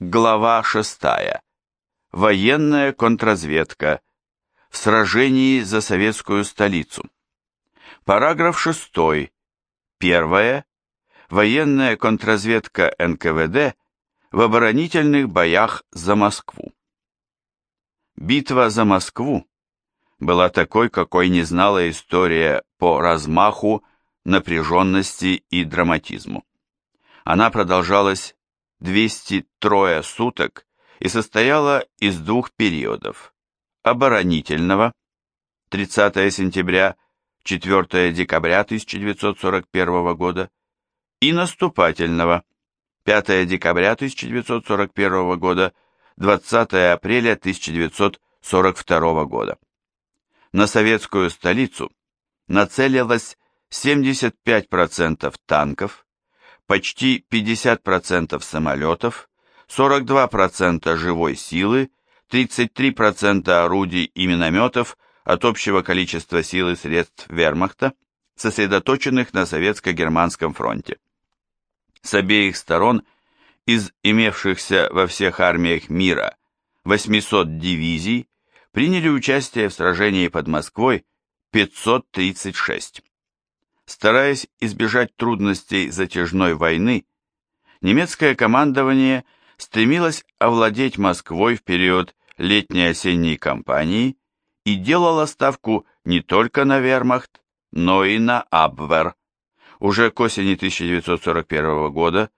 Глава 6. Военная контрразведка. В сражении за советскую столицу. Параграф 6. Первое. Военная контрразведка НКВД в оборонительных боях за Москву. Битва за Москву была такой, какой не знала история по размаху, напряженности и драматизму. Она продолжалась 203 суток и состояла из двух периодов – оборонительного 30 сентября 4 декабря 1941 года и наступательного 5 декабря 1941 года 20 апреля 1942 года. На советскую столицу нацелилось 75% танков, почти 50% самолетов, 42% живой силы, 33% орудий и минометов от общего количества сил и средств вермахта, сосредоточенных на советско-германском фронте. С обеих сторон из имевшихся во всех армиях мира 800 дивизий приняли участие в сражении под Москвой 536. Стараясь избежать трудностей затяжной войны, немецкое командование стремилось овладеть Москвой в период летней-осенней кампании и делало ставку не только на вермахт, но и на Абвер. Уже к осени 1941 года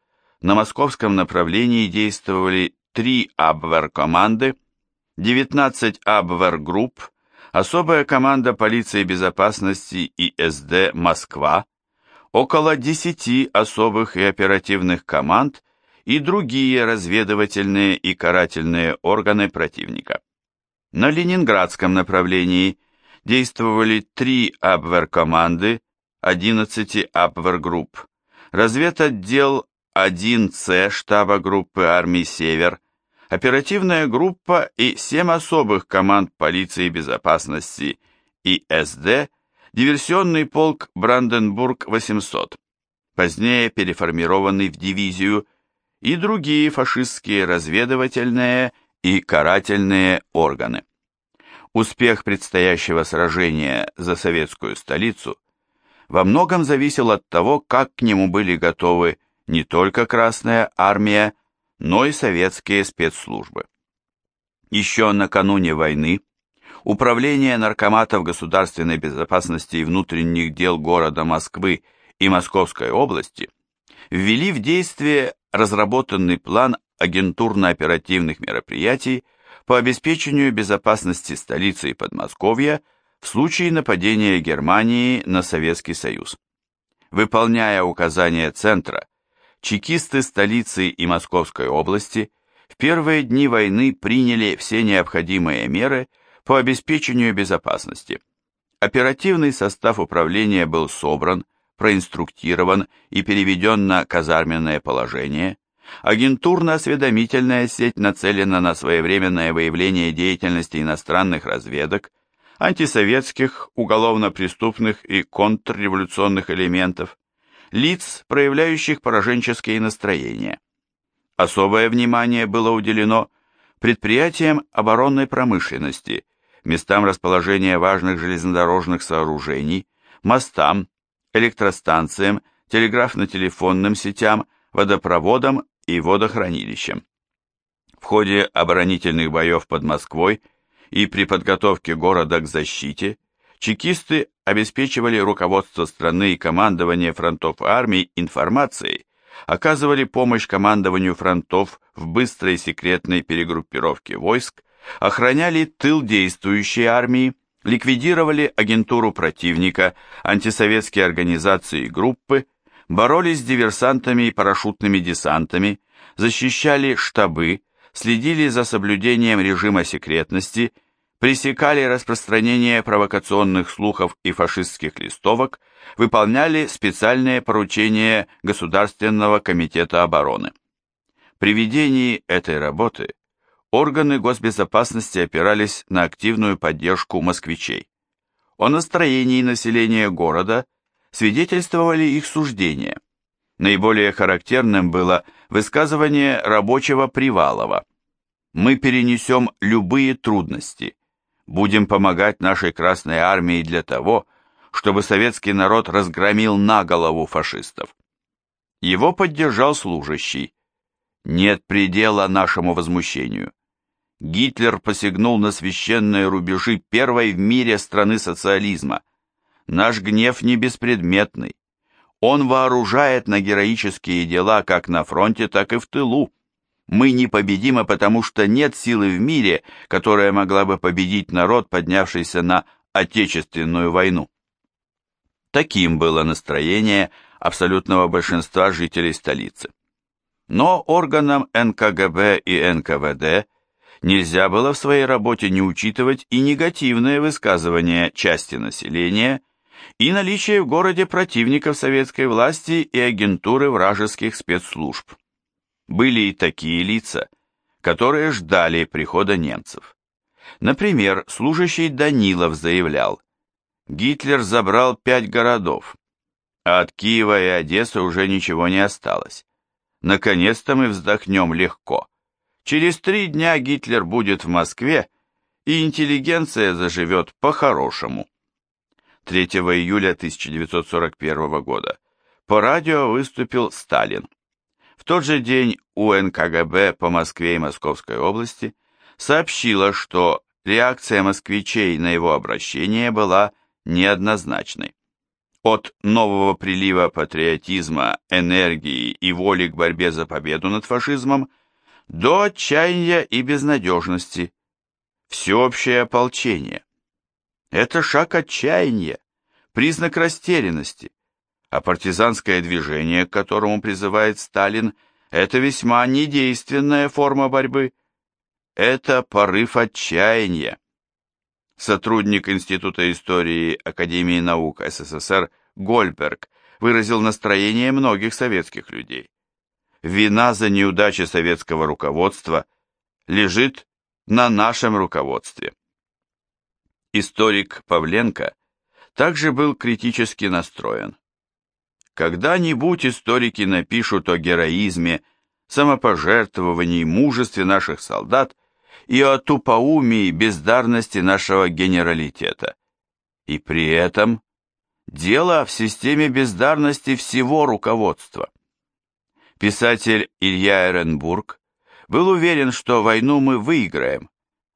на московском направлении действовали три Абвер-команды, 19 Абвер-групп, особая команда полиции безопасности и СД «Москва», около 10 особых и оперативных команд и другие разведывательные и карательные органы противника. На ленинградском направлении действовали три Абвер-команды, 11 Абвер-групп, разведотдел 1С штаба группы армий «Север», оперативная группа и семь особых команд полиции безопасности и СД, диверсионный полк Бранденбург-800, позднее переформированный в дивизию, и другие фашистские разведывательные и карательные органы. Успех предстоящего сражения за советскую столицу во многом зависел от того, как к нему были готовы не только Красная Армия, но и советские спецслужбы. Еще накануне войны Управление наркоматов государственной безопасности и внутренних дел города Москвы и Московской области ввели в действие разработанный план агентурно-оперативных мероприятий по обеспечению безопасности столицы и Подмосковья в случае нападения Германии на Советский Союз. Выполняя указания Центра, чекисты столицы и Московской области в первые дни войны приняли все необходимые меры по обеспечению безопасности. Оперативный состав управления был собран, проинструктирован и переведен на казарменное положение. Агентурно-осведомительная сеть нацелена на своевременное выявление деятельности иностранных разведок, антисоветских, уголовно-преступных и контрреволюционных элементов, лиц, проявляющих пораженческие настроения. Особое внимание было уделено предприятиям оборонной промышленности, местам расположения важных железнодорожных сооружений, мостам, электростанциям, телеграфно-телефонным сетям, водопроводам и водохранилищам. В ходе оборонительных боев под Москвой и при подготовке города к защите чекисты обеспечивали руководство страны и командование фронтов армий информацией, оказывали помощь командованию фронтов в быстрой секретной перегруппировке войск, охраняли тыл действующей армии, ликвидировали агентуру противника, антисоветские организации и группы, боролись с диверсантами и парашютными десантами, защищали штабы, следили за соблюдением режима секретности пресекали распространение провокационных слухов и фашистских листовок, выполняли специальные поручения Государственного комитета обороны. При ведении этой работы органы госбезопасности опирались на активную поддержку москвичей. О настроении населения города свидетельствовали их суждения. Наиболее характерным было высказывание рабочего Привалова. «Мы перенесем любые трудности, будем помогать нашей Красной Армии для того, чтобы советский народ разгромил на голову фашистов». Его поддержал служащий. «Нет предела нашему возмущению. Гитлер посягнул на священные рубежи первой в мире страны социализма. Наш гнев не беспредметный. Он вооружает на героические дела как на фронте, так и в тылу. Мы непобедимы, потому что нет силы в мире, которая могла бы победить народ, поднявшийся на Отечественную войну. Таким было настроение абсолютного большинства жителей столицы. Но органам НКГБ и НКВД нельзя было в своей работе не учитывать и негативные высказывания части населения, и наличие в городе противников советской власти и агентуры вражеских спецслужб. Были и такие лица, которые ждали прихода немцев. Например, служащий Данилов заявлял, Гитлер забрал пять городов, а от Киева и Одессы уже ничего не осталось. Наконец-то мы вздохнем легко. Через три дня Гитлер будет в Москве, и интеллигенция заживет по-хорошему. 3 июля 1941 года по радио выступил Сталин. В тот же день УНКГБ по Москве и Московской области сообщила, что реакция москвичей на его обращение была неоднозначной. От нового прилива патриотизма, энергии и воли к борьбе за победу над фашизмом до отчаяния и безнадежности. Всеобщее ополчение. Это шаг отчаяния, признак растерянности, а партизанское движение, к которому призывает Сталин, это весьма недейственная форма борьбы. Это порыв отчаяния. Сотрудник Института истории Академии наук СССР Гольберг выразил настроение многих советских людей вина за неудачи советского руководства лежит на нашем руководстве. Историк Павленко также был критически настроен. Когда-нибудь историки напишут о героизме, самопожертвовании, мужестве наших солдат и о тупоумии бездарности нашего генералитета. И при этом дело в системе бездарности всего руководства. Писатель Илья Эренбург был уверен, что войну мы выиграем,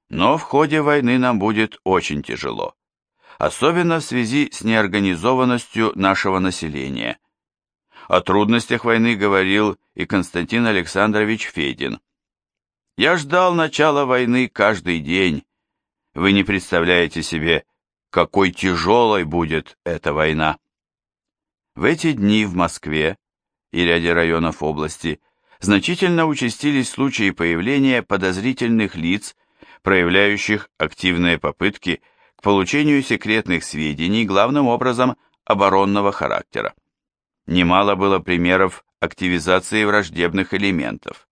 но в ходе войны нам будет очень тяжело, особенно в связи с неорганизованностью нашего населения. О трудностях войны говорил и Константин Александрович Федин. «Я ждал начала войны каждый день. Вы не представляете себе, какой тяжелой будет эта война». В эти дни в Москве и ряде районов области значительно участились случаи появления подозрительных лиц, проявляющих активные попытки к получению секретных сведений, главным образом оборонного характера. Немало было примеров активизации враждебных элементов.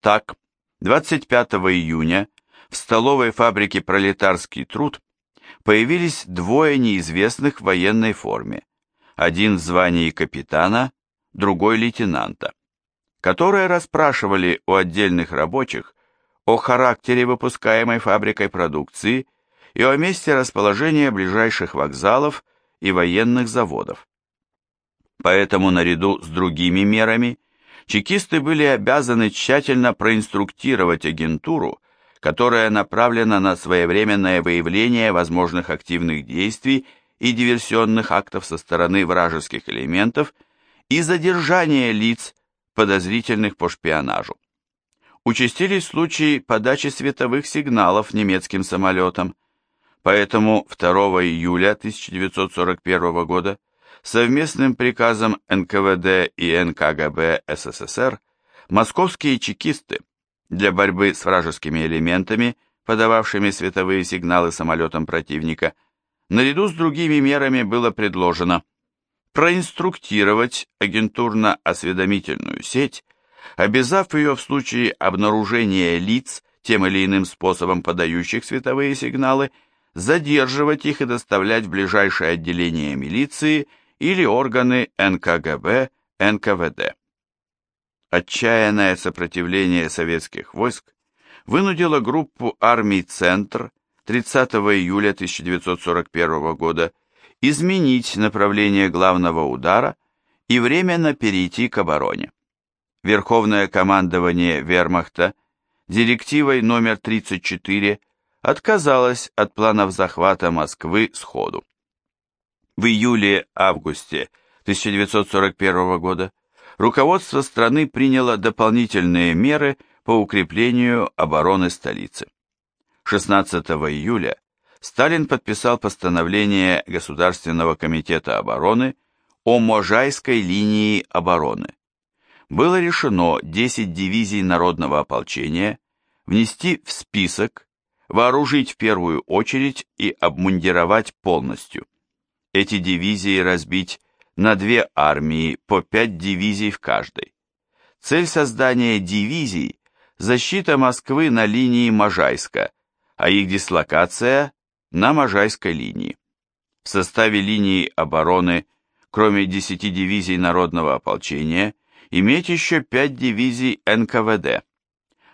Так, 25 июня в столовой фабрике «Пролетарский труд» появились двое неизвестных в военной форме, один в звании капитана, другой лейтенанта, которые расспрашивали у отдельных рабочих о характере выпускаемой фабрикой продукции и о месте расположения ближайших вокзалов и военных заводов. Поэтому наряду с другими мерами чекисты были обязаны тщательно проинструктировать агентуру, которая направлена на своевременное выявление возможных активных действий и диверсионных актов со стороны вражеских элементов – и задержание лиц, подозрительных по шпионажу. Участились случаи подачи световых сигналов немецким самолетам, поэтому 2 июля 1941 года совместным приказом НКВД и НКГБ СССР московские чекисты для борьбы с вражескими элементами, подававшими световые сигналы самолетам противника, наряду с другими мерами было предложено – проинструктировать агентурно-осведомительную сеть, обязав ее в случае обнаружения лиц, тем или иным способом подающих световые сигналы, задерживать их и доставлять в ближайшее отделение милиции или органы НКГБ НКВД. Отчаянное сопротивление советских войск вынудило группу армий «Центр» 30 июля 1941 года изменить направление главного удара и временно перейти к обороне. Верховное командование Вермахта директивой номер 34 отказалось от планов захвата Москвы сходу. В июле-августе 1941 года руководство страны приняло дополнительные меры по укреплению обороны столицы. 16 июля Сталин подписал постановление Государственного комитета обороны о Можайской линии обороны. Было решено 10 дивизий народного ополчения внести в список, вооружить в первую очередь и обмундировать полностью. Эти дивизии разбить на две армии по 5 дивизий в каждой. Цель создания дивизий – защита Москвы на линии Можайска, а их дислокация на Можайской линии. В составе линии обороны, кроме 10 дивизий народного ополчения, иметь еще 5 дивизий НКВД.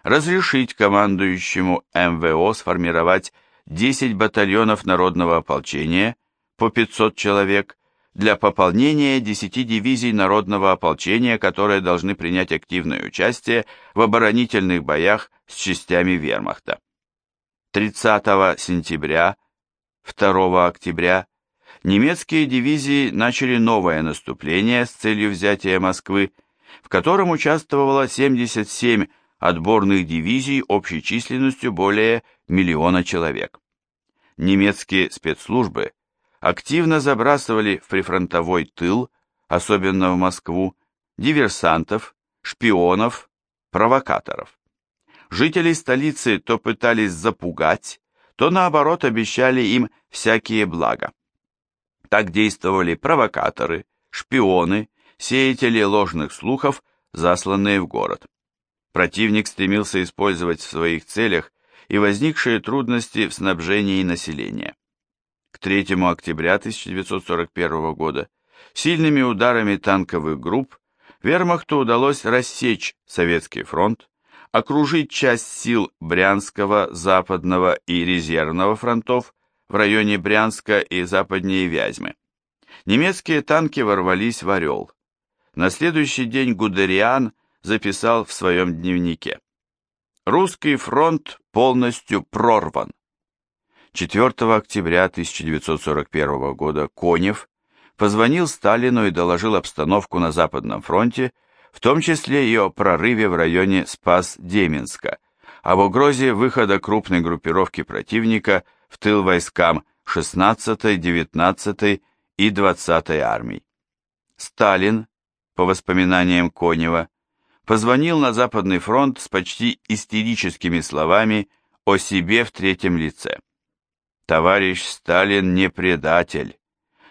Разрешить командующему МВО сформировать 10 батальонов народного ополчения по 500 человек для пополнения 10 дивизий народного ополчения, которые должны принять активное участие в оборонительных боях с частями вермахта. 30 сентября, 2 октября немецкие дивизии начали новое наступление с целью взятия Москвы, в котором участвовало 77 отборных дивизий общей численностью более миллиона человек. Немецкие спецслужбы активно забрасывали в прифронтовой тыл, особенно в Москву, диверсантов, шпионов, провокаторов. Жителей столицы то пытались запугать, то наоборот обещали им всякие блага. Так действовали провокаторы, шпионы, сеятели ложных слухов, засланные в город. Противник стремился использовать в своих целях и возникшие трудности в снабжении населения. К 3 октября 1941 года сильными ударами танковых групп вермахту удалось рассечь Советский фронт, окружить часть сил Брянского, Западного и Резервного фронтов в районе Брянска и западнее Вязьмы. Немецкие танки ворвались в Орел. На следующий день Гудериан записал в своем дневнике. Русский фронт полностью прорван. 4 октября 1941 года Конев позвонил Сталину и доложил обстановку на Западном фронте в том числе и о прорыве в районе Спас-Деменска, об угрозе выхода крупной группировки противника в тыл войскам 16-й, 19-й и 20-й армий. Сталин, по воспоминаниям Конева, позвонил на Западный фронт с почти истерическими словами о себе в третьем лице. «Товарищ Сталин не предатель,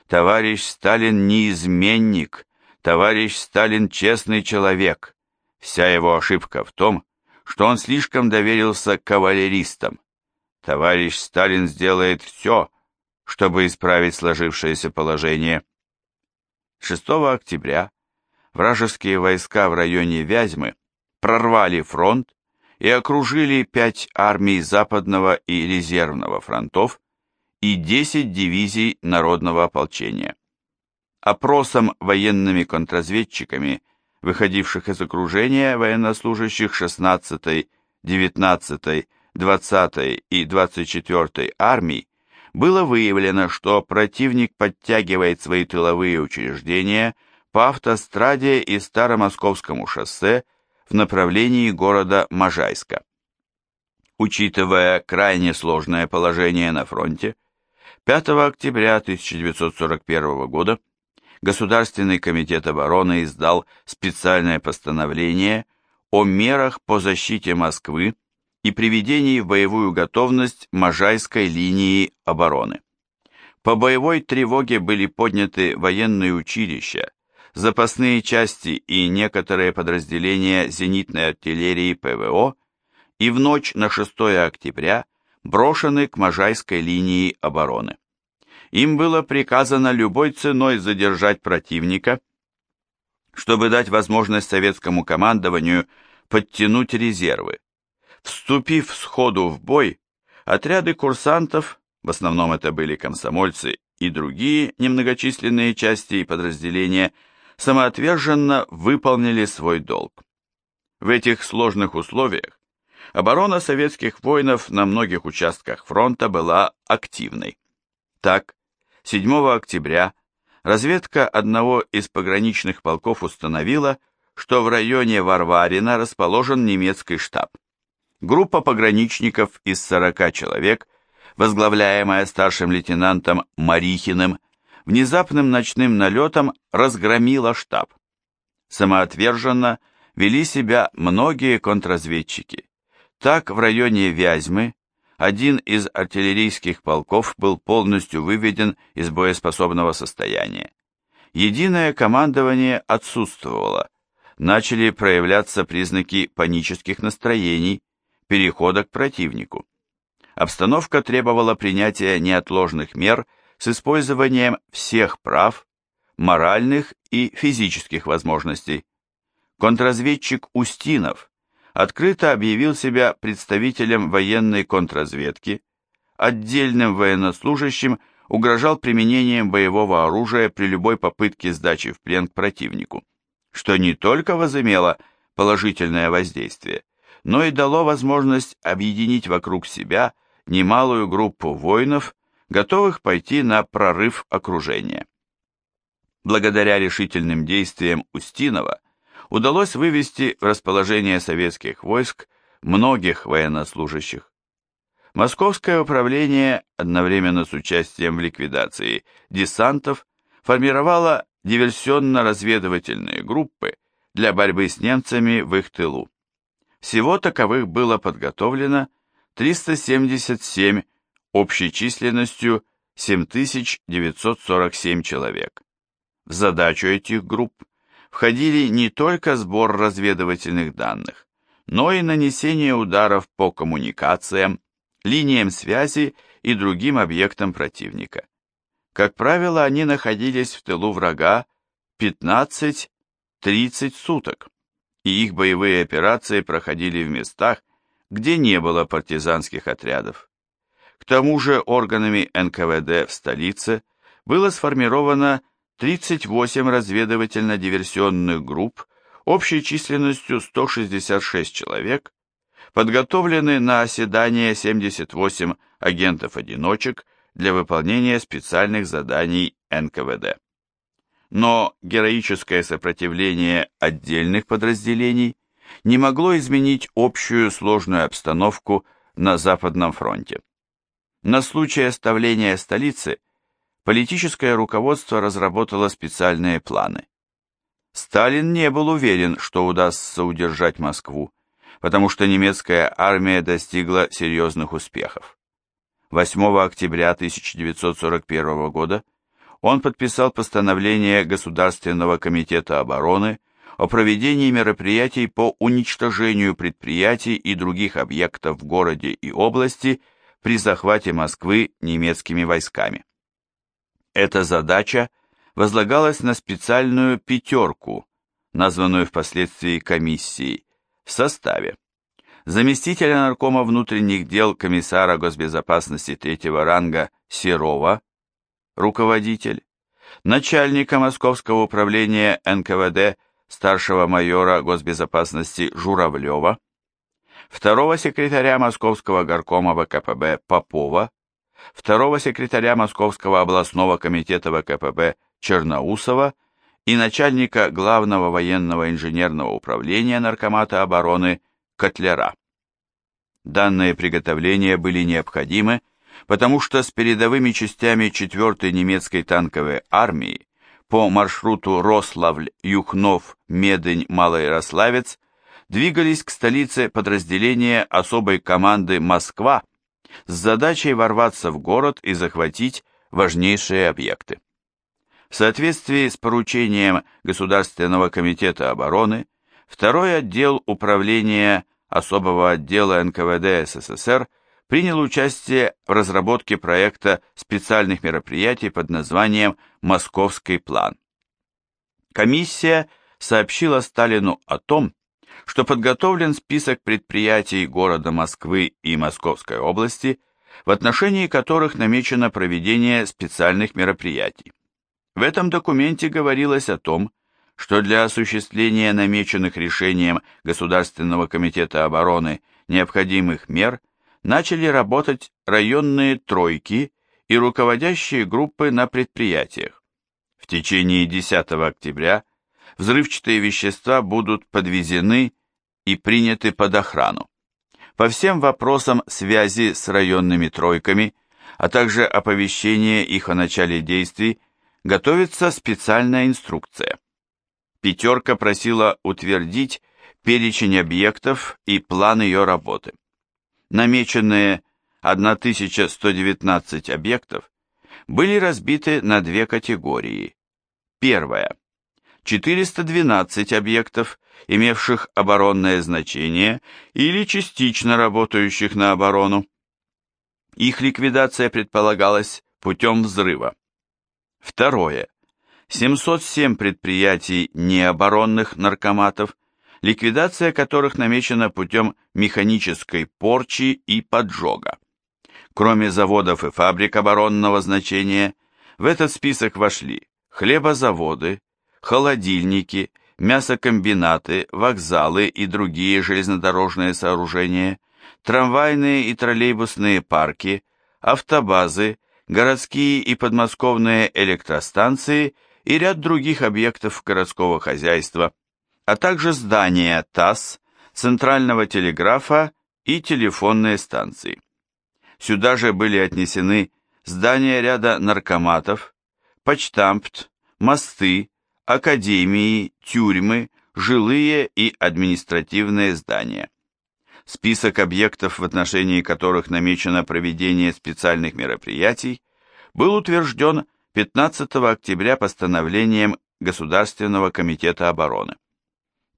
товарищ Сталин не изменник, Товарищ Сталин честный человек. Вся его ошибка в том, что он слишком доверился кавалеристам. Товарищ Сталин сделает все, чтобы исправить сложившееся положение. 6 октября вражеские войска в районе Вязьмы прорвали фронт и окружили пять армий Западного и Резервного фронтов и 10 дивизий Народного ополчения опросом военными контрразведчиками, выходивших из окружения военнослужащих 16-й, 19-й, 20-й и 24-й армий, было выявлено, что противник подтягивает свои тыловые учреждения по автостраде и Старомосковскому шоссе в направлении города Можайска. Учитывая крайне сложное положение на фронте, 5 октября 1941 года Государственный комитет обороны издал специальное постановление о мерах по защите Москвы и приведении в боевую готовность Можайской линии обороны. По боевой тревоге были подняты военные училища, запасные части и некоторые подразделения зенитной артиллерии ПВО и в ночь на 6 октября брошены к Можайской линии обороны им было приказано любой ценой задержать противника чтобы дать возможность советскому командованию подтянуть резервы. Вступив сходу в бой, отряды курсантов, в основном это были комсомольцы и другие немногочисленные части и подразделения, самоотверженно выполнили свой долг. В этих сложных условиях оборона советских воинов на многих участках фронта была активной. Так, 7 октября разведка одного из пограничных полков установила, что в районе Варварина расположен немецкий штаб. Группа пограничников из 40 человек, возглавляемая старшим лейтенантом Марихиным, внезапным ночным налетом разгромила штаб. Самоотверженно вели себя многие контрразведчики. Так в районе Вязьмы один из артиллерийских полков был полностью выведен из боеспособного состояния. Единое командование отсутствовало, начали проявляться признаки панических настроений, перехода к противнику. Обстановка требовала принятия неотложных мер с использованием всех прав, моральных и физических возможностей. Контрразведчик Устинов открыто объявил себя представителем военной контрразведки, отдельным военнослужащим угрожал применением боевого оружия при любой попытке сдачи в плен к противнику, что не только возымело положительное воздействие, но и дало возможность объединить вокруг себя немалую группу воинов, готовых пойти на прорыв окружения. Благодаря решительным действиям Устинова удалось вывести в расположение советских войск многих военнослужащих. Московское управление одновременно с участием в ликвидации десантов формировало диверсионно-разведывательные группы для борьбы с немцами в их тылу. Всего таковых было подготовлено 377 общей численностью 7947 человек. В задачу этих групп входили не только сбор разведывательных данных, но и нанесение ударов по коммуникациям, линиям связи и другим объектам противника. Как правило, они находились в тылу врага 15-30 суток, и их боевые операции проходили в местах, где не было партизанских отрядов. К тому же органами НКВД в столице было сформировано 38 разведывательно-диверсионных групп общей численностью 166 человек, подготовлены на оседание 78 агентов-одиночек для выполнения специальных заданий НКВД. Но героическое сопротивление отдельных подразделений не могло изменить общую сложную обстановку на Западном фронте. На случай оставления столицы – политическое руководство разработало специальные планы. Сталин не был уверен, что удастся удержать Москву, потому что немецкая армия достигла серьезных успехов. 8 октября 1941 года он подписал постановление Государственного комитета обороны о проведении мероприятий по уничтожению предприятий и других объектов в городе и области при захвате Москвы немецкими войсками. Эта задача возлагалась на специальную пятерку, названную впоследствии комиссией, в составе. Заместителя наркома внутренних дел комиссара госбезопасности третьего ранга Серова, руководитель, начальника Московского управления НКВД старшего майора госбезопасности Журавлева, второго секретаря Московского горкома ВКПБ Попова, второго секретаря Московского областного комитета ВКПБ Черноусова и начальника главного военного инженерного управления Наркомата обороны Котляра. Данные приготовления были необходимы, потому что с передовыми частями 4-й немецкой танковой армии по маршруту Рославль, Юхнов, Медынь, Малоярославец двигались к столице подразделения особой команды «Москва» с задачей ворваться в город и захватить важнейшие объекты. В соответствии с поручением Государственного комитета обороны, второй отдел управления особого отдела НКВД СССР принял участие в разработке проекта специальных мероприятий под названием «Московский план». Комиссия сообщила Сталину о том, что подготовлен список предприятий города Москвы и Московской области, в отношении которых намечено проведение специальных мероприятий. В этом документе говорилось о том, что для осуществления намеченных решением Государственного комитета обороны необходимых мер начали работать районные тройки и руководящие группы на предприятиях. В течение 10 октября взрывчатые вещества будут подвезены и приняты под охрану. По всем вопросам связи с районными тройками, а также оповещение их о начале действий, готовится специальная инструкция. Пятерка просила утвердить перечень объектов и план ее работы. Намеченные 1119 объектов были разбиты на две категории. Первая. 412 объектов, имевших оборонное значение или частично работающих на оборону. Их ликвидация предполагалась путем взрыва. Второе. 707 предприятий необоронных наркоматов, ликвидация которых намечена путем механической порчи и поджога. Кроме заводов и фабрик оборонного значения, в этот список вошли хлебозаводы, холодильники, мясокомбинаты, вокзалы и другие железнодорожные сооружения, трамвайные и троллейбусные парки, автобазы, городские и подмосковные электростанции и ряд других объектов городского хозяйства, а также здания ТАСС, центрального телеграфа и телефонные станции. Сюда же были отнесены здания ряда наркоматов, почтампт, мосты, академии, тюрьмы, жилые и административные здания. Список объектов, в отношении которых намечено проведение специальных мероприятий, был утвержден 15 октября постановлением Государственного комитета обороны.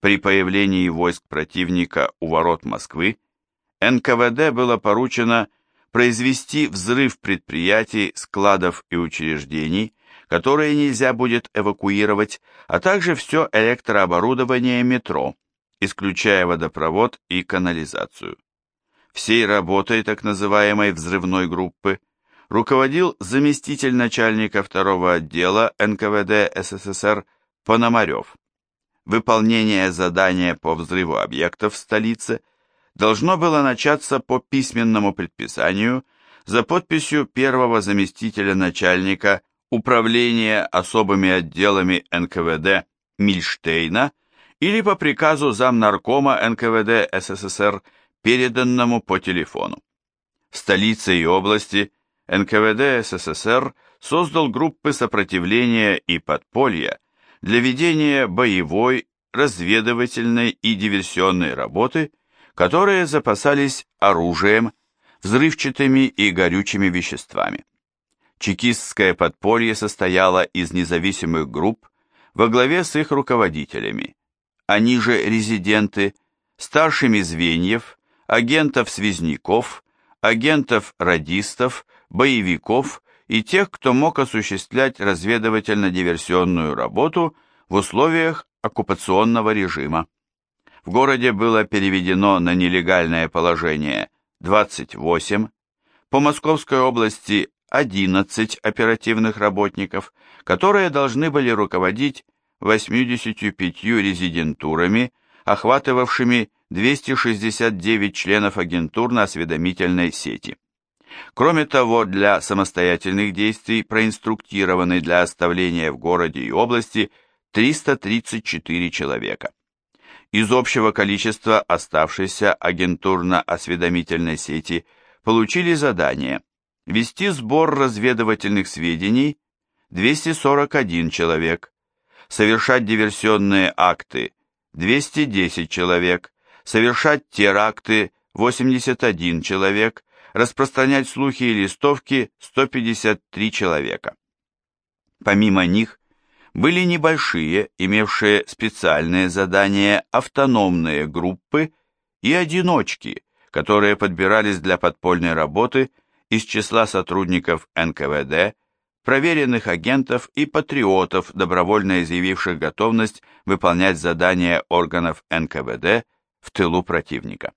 При появлении войск противника у ворот Москвы НКВД было поручено произвести взрыв предприятий, складов и учреждений, которые нельзя будет эвакуировать, а также все электрооборудование метро, исключая водопровод и канализацию. Всей работой так называемой взрывной группы руководил заместитель начальника второго отдела НКВД СССР Пономарев. Выполнение задания по взрыву объектов в столице должно было начаться по письменному предписанию за подписью первого заместителя начальника управления особыми отделами НКВД Мильштейна или по приказу замнаркома НКВД СССР, переданному по телефону. В столице и области НКВД СССР создал группы сопротивления и подполья для ведения боевой, разведывательной и диверсионной работы, которые запасались оружием, взрывчатыми и горючими веществами. Чекистское подполье состояло из независимых групп во главе с их руководителями, они же резиденты, старшими звеньев, агентов-связняков, агентов-радистов, боевиков и тех, кто мог осуществлять разведывательно-диверсионную работу в условиях оккупационного режима. В городе было переведено на нелегальное положение 28, по Московской области 11 оперативных работников, которые должны были руководить 85 резидентурами, охватывавшими 269 членов агентурно-осведомительной сети. Кроме того, для самостоятельных действий проинструктированы для оставления в городе и области 334 человека. Из общего количества оставшейся агентурно-осведомительной сети получили задание – Вести сбор разведывательных сведений 241 человек, совершать диверсионные акты 210 человек, совершать теракты 81 человек, распространять слухи и листовки 153 человека. Помимо них были небольшие, имевшие специальные задания, автономные группы и одиночки, которые подбирались для подпольной работы из числа сотрудников НКВД, проверенных агентов и патриотов, добровольно изъявивших готовность выполнять задания органов НКВД в тылу противника.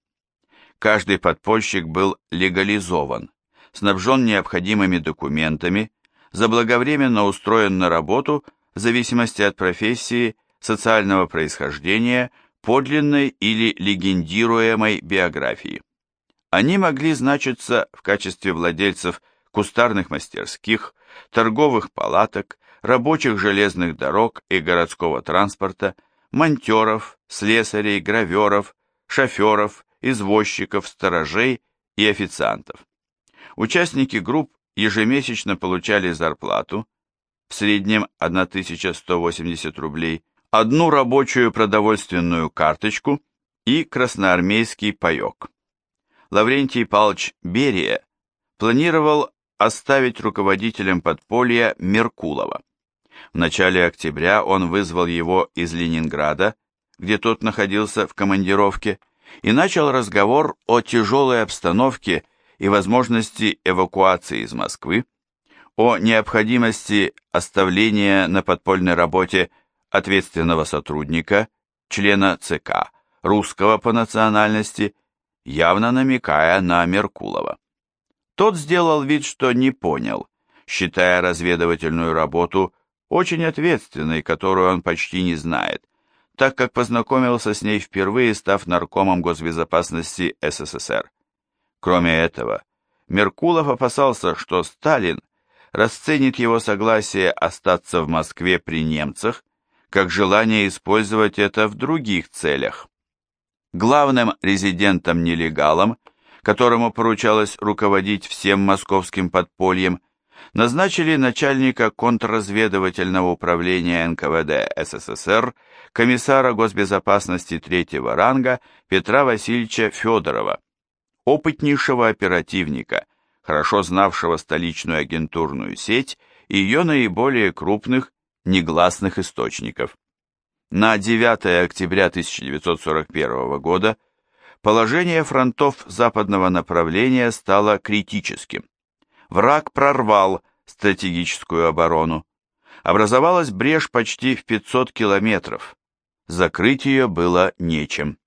Каждый подпольщик был легализован, снабжен необходимыми документами, заблаговременно устроен на работу в зависимости от профессии, социального происхождения, подлинной или легендируемой биографии. Они могли значиться в качестве владельцев кустарных мастерских, торговых палаток, рабочих железных дорог и городского транспорта, монтеров, слесарей, граверов, шоферов, извозчиков, сторожей и официантов. Участники групп ежемесячно получали зарплату, в среднем 1180 рублей, одну рабочую продовольственную карточку и красноармейский паек. Лаврентий Павлович Берия планировал оставить руководителем подполья Меркулова. В начале октября он вызвал его из Ленинграда, где тот находился в командировке, и начал разговор о тяжелой обстановке и возможности эвакуации из Москвы, о необходимости оставления на подпольной работе ответственного сотрудника, члена ЦК, русского по национальности, явно намекая на Меркулова. Тот сделал вид, что не понял, считая разведывательную работу очень ответственной, которую он почти не знает, так как познакомился с ней впервые, став наркомом госбезопасности СССР. Кроме этого, Меркулов опасался, что Сталин расценит его согласие остаться в Москве при немцах как желание использовать это в других целях. Главным резидентом-нелегалом – которому поручалось руководить всем московским подпольем, назначили начальника контрразведывательного управления НКВД СССР, комиссара госбезопасности третьего ранга Петра Васильевича Федорова, опытнейшего оперативника, хорошо знавшего столичную агентурную сеть и ее наиболее крупных негласных источников. На 9 октября 1941 года Положение фронтов западного направления стало критическим. Враг прорвал стратегическую оборону. Образовалась брешь почти в 500 километров. Закрыть ее было нечем.